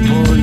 trouble